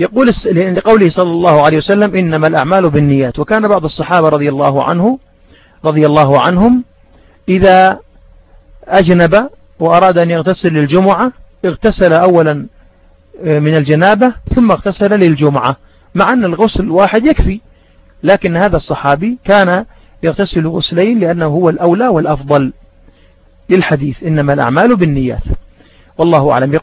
يقول لقوله صلى الله عليه وسلم إنما الأعمال بالنيات. وكان بعض الصحابة رضي الله عنه رضي الله عنهم إذا أجنب وأراد أن يغتسل للجمعة اغتسل أولا آه، من الجنابة ثم اغتسل للجمعة. مع أن الغسل الواحد يكفي لكن هذا الصحابي كان يغتسل غسلين لأنه هو الأولى والأفضل للحديث. إنما الأعمال بالنيات. والله أعلم.